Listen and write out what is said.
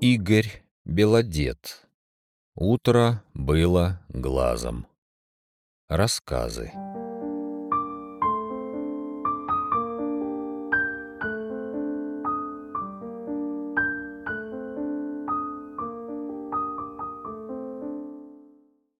Игорь Белодет. Утро было глазом. Рассказы.